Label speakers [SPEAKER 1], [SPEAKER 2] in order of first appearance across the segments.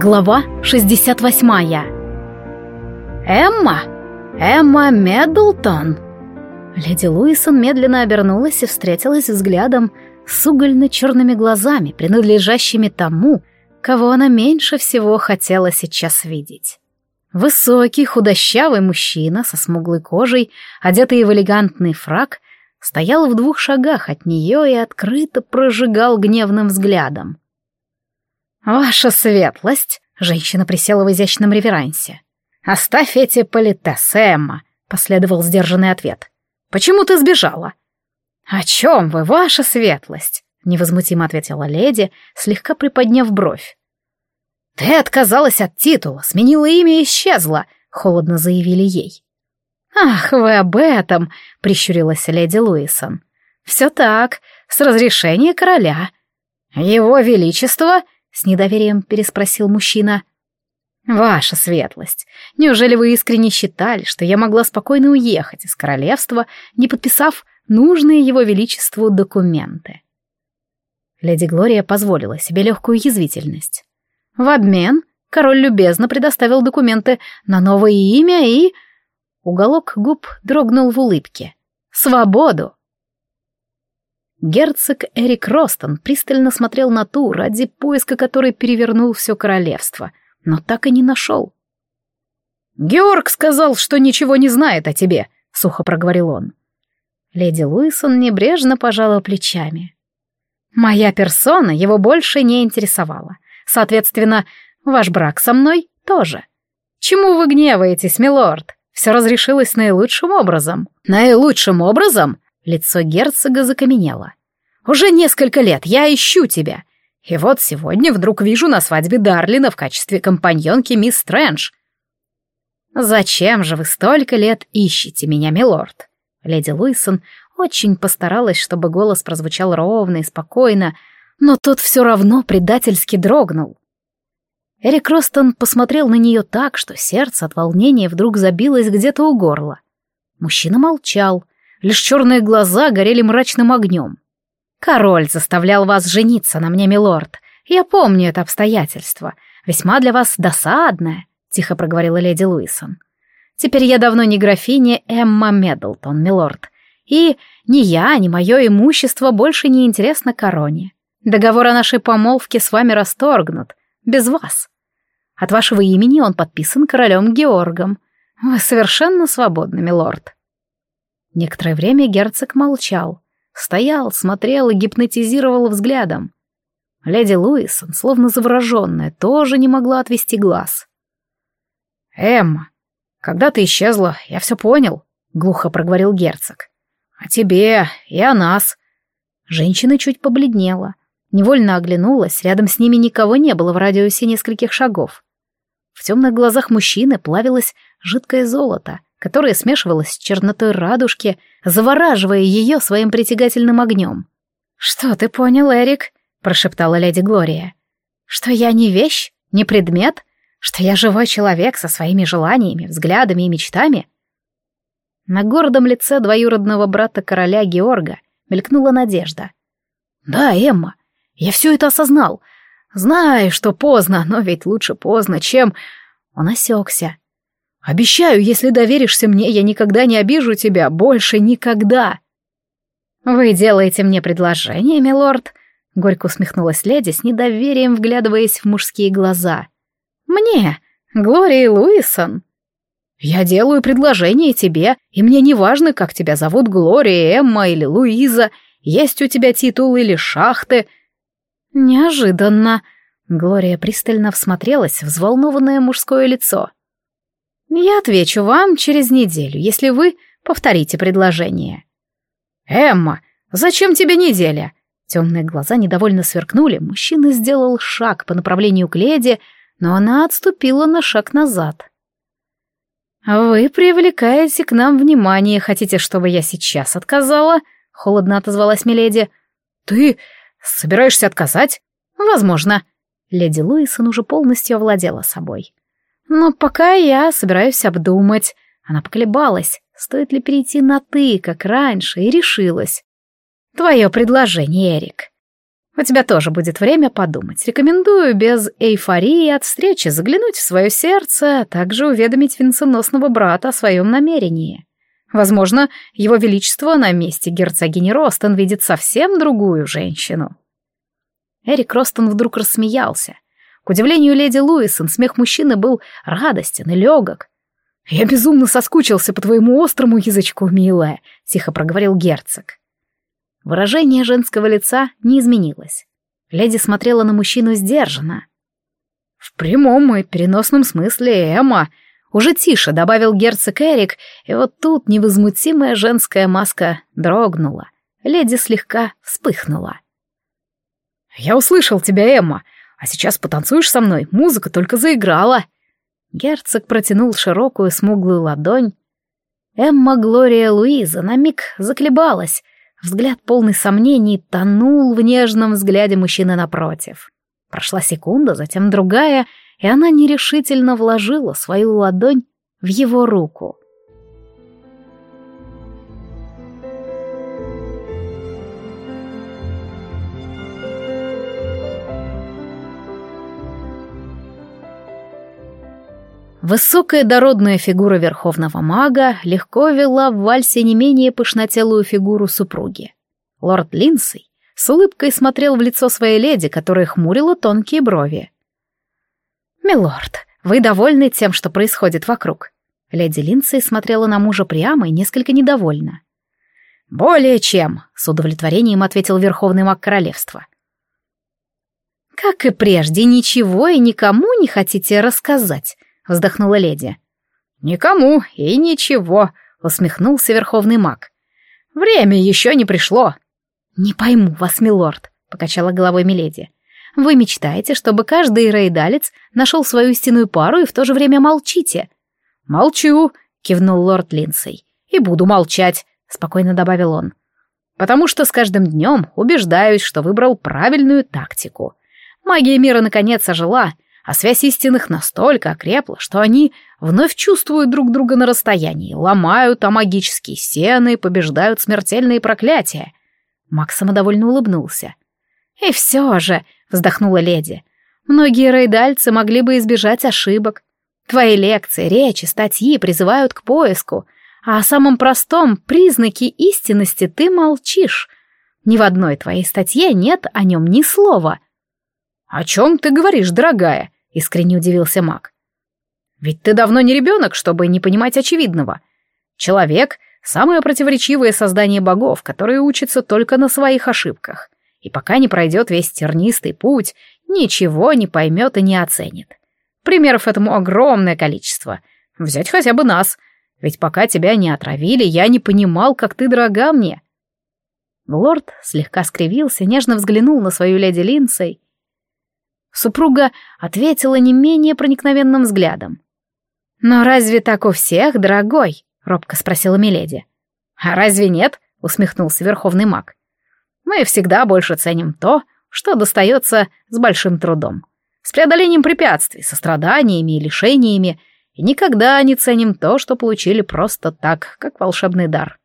[SPEAKER 1] Глава 68 «Эмма! Эмма Меддлтон!» Леди Луисон медленно обернулась и встретилась взглядом с угольно-черными глазами, принадлежащими тому, кого она меньше всего хотела сейчас видеть. Высокий, худощавый мужчина со смуглой кожей, одетый в элегантный фрак, стоял в двух шагах от нее и открыто прожигал гневным взглядом. «Ваша светлость!» — женщина присела в изящном реверансе. «Оставь эти политессы, Эмма!» — последовал сдержанный ответ. «Почему ты сбежала?» «О чем вы, ваша светлость?» — невозмутимо ответила леди, слегка приподняв бровь. «Ты отказалась от титула, сменила имя и исчезла», — холодно заявили ей. «Ах, вы об этом!» — прищурилась леди Луисон. «Все так, с разрешения короля». «Его Величество!» С недоверием переспросил мужчина. «Ваша светлость, неужели вы искренне считали, что я могла спокойно уехать из королевства, не подписав нужные его величеству документы?» Леди Глория позволила себе легкую язвительность. В обмен король любезно предоставил документы на новое имя и... Уголок губ дрогнул в улыбке. «Свободу!» Герцог Эрик Ростон пристально смотрел на ту, ради поиска которой перевернул все королевство, но так и не нашел. «Георг сказал, что ничего не знает о тебе», — сухо проговорил он. Леди Луисон небрежно пожала плечами. «Моя персона его больше не интересовала. Соответственно, ваш брак со мной тоже. Чему вы гневаетесь, милорд? Все разрешилось наилучшим образом». «Наилучшим образом?» Лицо герцога закаменело. «Уже несколько лет я ищу тебя. И вот сегодня вдруг вижу на свадьбе Дарлина в качестве компаньонки мисс Стрэндж. «Зачем же вы столько лет ищете меня, милорд?» Леди Луисон очень постаралась, чтобы голос прозвучал ровно и спокойно, но тот все равно предательски дрогнул. Эрик Ростон посмотрел на нее так, что сердце от волнения вдруг забилось где-то у горла. Мужчина молчал, лишь черные глаза горели мрачным огнем. «Король заставлял вас жениться на мне, милорд. Я помню это обстоятельство. Весьма для вас досадное», — тихо проговорила леди Луисон. «Теперь я давно не графиня Эмма Меддлтон, милорд. И ни я, ни мое имущество больше не интересно короне. Договор о нашей помолвке с вами расторгнут. Без вас. От вашего имени он подписан королем Георгом. Вы совершенно свободны, милорд». Некоторое время герцог молчал. Стоял, смотрел и гипнотизировал взглядом. Леди Луисон, словно завороженная, тоже не могла отвести глаз. «Эмма, когда ты исчезла, я все понял», — глухо проговорил герцог. «О тебе и о нас». Женщина чуть побледнела, невольно оглянулась, рядом с ними никого не было в радиусе нескольких шагов. В темных глазах мужчины плавилось жидкое золото — которая смешивалась с чернотой радужки, завораживая ее своим притягательным огнем. «Что ты понял, Эрик?» — прошептала леди Глория. «Что я не вещь, не предмет? Что я живой человек со своими желаниями, взглядами и мечтами?» На гордом лице двоюродного брата короля Георга мелькнула надежда. «Да, Эмма, я все это осознал. Знаю, что поздно, но ведь лучше поздно, чем...» Он осекся. Обещаю, если доверишься мне, я никогда не обижу тебя, больше никогда. Вы делаете мне предложение, милорд? Горько усмехнулась леди с недоверием, вглядываясь в мужские глаза. Мне, Глории Луисон. Я делаю предложение тебе, и мне не важно, как тебя зовут, Глория, Эмма или Луиза, есть у тебя титул или шахты. Неожиданно. Глория пристально всмотрелась в взволнованное мужское лицо. Я отвечу вам через неделю, если вы повторите предложение. Эмма, зачем тебе неделя? Темные глаза недовольно сверкнули, мужчина сделал шаг по направлению к леди, но она отступила на шаг назад. «Вы привлекаете к нам внимание, хотите, чтобы я сейчас отказала?» — холодно отозвалась Миледи. «Ты собираешься отказать?» «Возможно». Леди Луисон уже полностью овладела собой. Но пока я собираюсь обдумать. Она поколебалась, стоит ли перейти на «ты», как раньше, и решилась. Твое предложение, Эрик. У тебя тоже будет время подумать. Рекомендую без эйфории от встречи заглянуть в свое сердце, а также уведомить венценосного брата о своем намерении. Возможно, его величество на месте герцогини Ростон видит совсем другую женщину. Эрик Ростон вдруг рассмеялся. К удивлению леди Луисон, смех мужчины был радостен и легок. «Я безумно соскучился по твоему острому язычку, милая», — тихо проговорил герцог. Выражение женского лица не изменилось. Леди смотрела на мужчину сдержанно. «В прямом и переносном смысле, Эмма», уже тише добавил герцог Эрик, и вот тут невозмутимая женская маска дрогнула. Леди слегка вспыхнула. «Я услышал тебя, Эмма, а сейчас потанцуешь со мной, музыка только заиграла». Герцог протянул широкую смуглую ладонь. Эмма Глория Луиза на миг заколебалась. Взгляд полный сомнений тонул в нежном взгляде мужчины напротив. Прошла секунда, затем другая — и она нерешительно вложила свою ладонь в его руку. Высокая дородная фигура верховного мага легко вела в вальсе не менее пышнотелую фигуру супруги. Лорд Линсей с улыбкой смотрел в лицо своей леди, которая хмурила тонкие брови. «Милорд, вы довольны тем, что происходит вокруг?» Леди Линдсей смотрела на мужа прямо и несколько недовольна. «Более чем», — с удовлетворением ответил Верховный маг Королевства. «Как и прежде, ничего и никому не хотите рассказать», — вздохнула леди. «Никому и ничего», — усмехнулся Верховный маг. «Время еще не пришло». «Не пойму вас, милорд», — покачала головой Миледи. Вы мечтаете, чтобы каждый рейдалец нашел свою истинную пару и в то же время молчите. «Молчу», — кивнул лорд Линдсей. «И буду молчать», — спокойно добавил он. «Потому что с каждым днем убеждаюсь, что выбрал правильную тактику. Магия мира наконец ожила, а связь истинных настолько окрепла, что они вновь чувствуют друг друга на расстоянии, ломают а магические стены, побеждают смертельные проклятия». Макс самодовольно улыбнулся. «И все же», — вздохнула леди, — «многие рейдальцы могли бы избежать ошибок. Твои лекции, речи, статьи призывают к поиску, а о самом простом признаке истинности ты молчишь. Ни в одной твоей статье нет о нем ни слова». «О чем ты говоришь, дорогая?» — искренне удивился маг. «Ведь ты давно не ребенок, чтобы не понимать очевидного. Человек — самое противоречивое создание богов, которое учится только на своих ошибках и пока не пройдет весь тернистый путь, ничего не поймет и не оценит. Примеров этому огромное количество. Взять хотя бы нас. Ведь пока тебя не отравили, я не понимал, как ты дорога мне. Лорд слегка скривился, нежно взглянул на свою леди Линдсей. Супруга ответила не менее проникновенным взглядом. «Но разве так у всех, дорогой?» — робко спросила Миледи. «А разве нет?» — усмехнулся верховный маг. Мы всегда больше ценим то, что достается с большим трудом, с преодолением препятствий, со страданиями и лишениями, и никогда не ценим то, что получили просто так, как волшебный дар.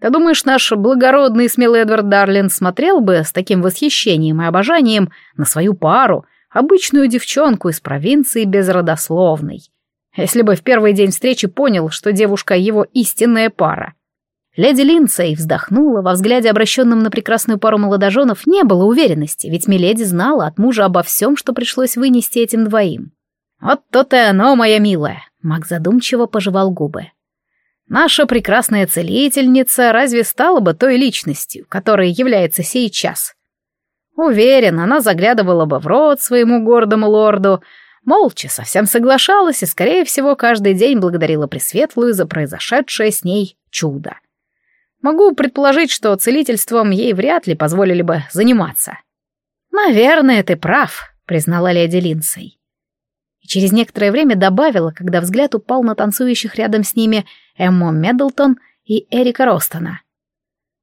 [SPEAKER 1] Ты думаешь, наш благородный и смелый Эдвард Дарлин смотрел бы с таким восхищением и обожанием на свою пару, обычную девчонку из провинции безродословной, если бы в первый день встречи понял, что девушка его истинная пара? Леди Линдсей вздохнула, во взгляде, обращенном на прекрасную пару молодоженов, не было уверенности, ведь Миледи знала от мужа обо всем, что пришлось вынести этим двоим. «Вот то-то и оно, моя милая!» — Мак задумчиво пожевал губы. «Наша прекрасная целительница разве стала бы той личностью, которой является сейчас?» Уверен, она заглядывала бы в рот своему гордому лорду, молча совсем соглашалась и, скорее всего, каждый день благодарила Пресветлую за произошедшее с ней чудо. Могу предположить, что целительством ей вряд ли позволили бы заниматься. «Наверное, ты прав», — признала леди Линдсей. И через некоторое время добавила, когда взгляд упал на танцующих рядом с ними Эмму Меддлтон и Эрика Ростона.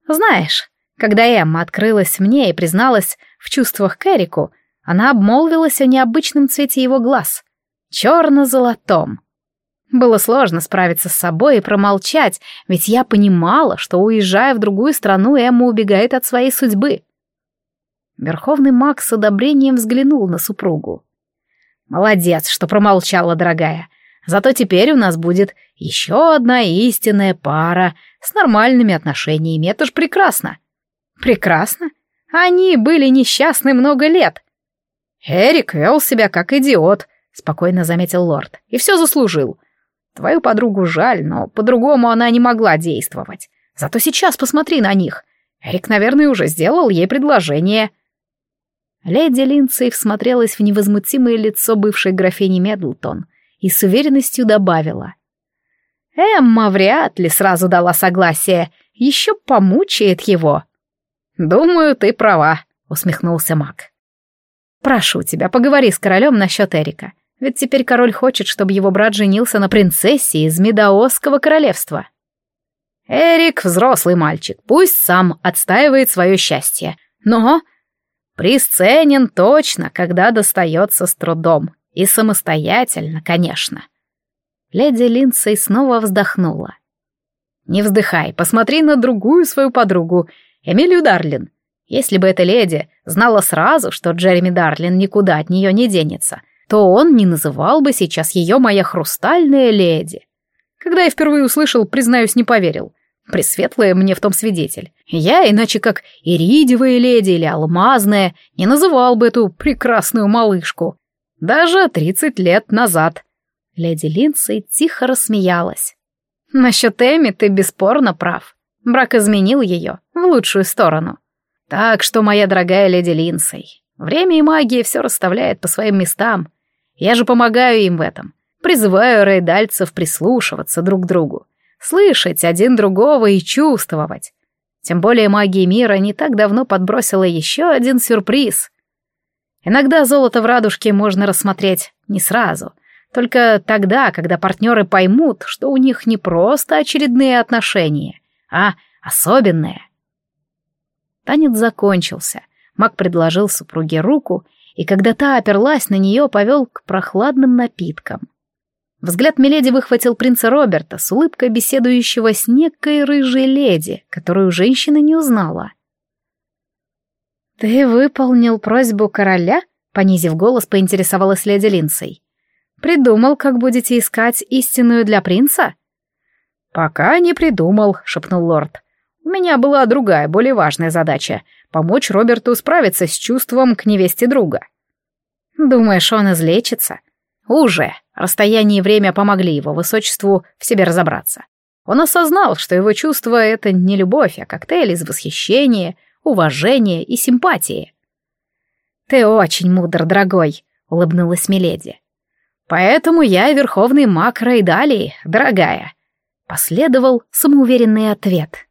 [SPEAKER 1] «Знаешь, когда Эмма открылась мне и призналась в чувствах к Эрику, она обмолвилась о необычном цвете его глаз — черно-золотом. Было сложно справиться с собой и промолчать, ведь я понимала, что, уезжая в другую страну, Эмма убегает от своей судьбы. Верховный маг с одобрением взглянул на супругу. «Молодец, что промолчала, дорогая. Зато теперь у нас будет еще одна истинная пара с нормальными отношениями. Это ж прекрасно!» «Прекрасно? Они были несчастны много лет!» «Эрик вел себя как идиот», — спокойно заметил лорд, — «и все заслужил. Твою подругу жаль, но по-другому она не могла действовать. Зато сейчас посмотри на них. Эрик, наверное, уже сделал ей предложение». Леди Линдсей всмотрелась в невозмутимое лицо бывшей графини Медлтон и с уверенностью добавила. «Эмма вряд ли сразу дала согласие, еще помучает его». «Думаю, ты права», — усмехнулся маг. «Прошу тебя, поговори с королем насчет Эрика, ведь теперь король хочет, чтобы его брат женился на принцессе из Медаосского королевства». «Эрик — взрослый мальчик, пусть сам отстаивает свое счастье, но Присценен точно, когда достается с трудом. И самостоятельно, конечно. Леди Линдсей снова вздохнула. «Не вздыхай, посмотри на другую свою подругу, Эмилию Дарлин. Если бы эта леди знала сразу, что Джереми Дарлин никуда от нее не денется, то он не называл бы сейчас ее моя хрустальная леди. Когда я впервые услышал, признаюсь, не поверил. Пресветлая мне в том свидетель. Я, иначе как иридиевая леди или алмазная, не называл бы эту прекрасную малышку. Даже тридцать лет назад. Леди Линдсей тихо рассмеялась. Насчет Эми ты бесспорно прав. Брак изменил ее в лучшую сторону. Так что, моя дорогая леди Линдсей, время и магия все расставляет по своим местам. Я же помогаю им в этом. Призываю рейдальцев прислушиваться друг к другу слышать один другого и чувствовать. Тем более магия мира не так давно подбросила еще один сюрприз. Иногда золото в радужке можно рассмотреть не сразу, только тогда, когда партнеры поймут, что у них не просто очередные отношения, а особенные. Танец закончился. Маг предложил супруге руку, и когда та оперлась на нее, повел к прохладным напиткам. Взгляд Миледи выхватил принца Роберта с улыбкой беседующего с некой рыжей леди, которую женщина не узнала. «Ты выполнил просьбу короля?» — понизив голос, поинтересовалась леди Линсей. «Придумал, как будете искать истинную для принца?» «Пока не придумал», — шепнул лорд. «У меня была другая, более важная задача — помочь Роберту справиться с чувством к невесте друга». «Думаешь, он излечится?» «Уже!» Расстояние и время помогли его высочеству в себе разобраться. Он осознал, что его чувство — это не любовь, а коктейль из восхищения, уважения и симпатии. «Ты очень мудр, дорогой», — улыбнулась Миледи. «Поэтому я верховный маг Рейдалии, дорогая», — последовал самоуверенный ответ.